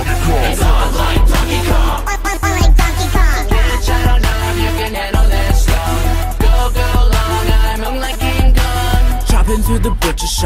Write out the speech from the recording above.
Donkey Kong. It's on like Donkey Kong. On like Donkey Kong. Bitch, I don't you can handle this long. Go, go long, I'm like King Kong. Chopping through the butcher shop.